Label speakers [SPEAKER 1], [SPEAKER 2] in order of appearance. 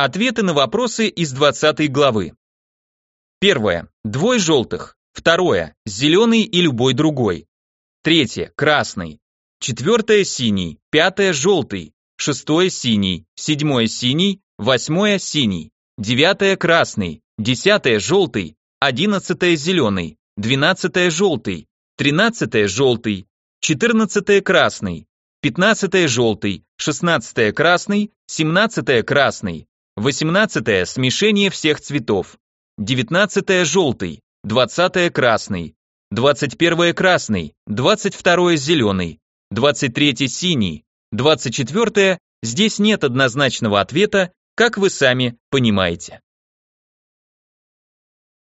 [SPEAKER 1] Ответы на вопросы из 20 главы. Первое. Двое желтых. Второе. Зеленый и любой другой. Третье. Красный. Четвертое. Синий. Пятое. Желтый. Шестое. Синий. Седьмое. Синий. Восьмое. Синий. Девятое. Красный. Десятое. Желтый. Одиннадцатое. Зеленый. Двенадцатое. Желтый. Тринадцатое. Желтый. Четырнадцатое. Красный. Пятнадцатое. Желтый. Шестнадцатое. Красный. Семнадцатое. Красный. Восемнадцатое. Смешение всех цветов. 19 желтый, 20 красный, 21 красный, 22 зеленый, 23 синий, 24 здесь нет однозначного ответа, как вы сами понимаете.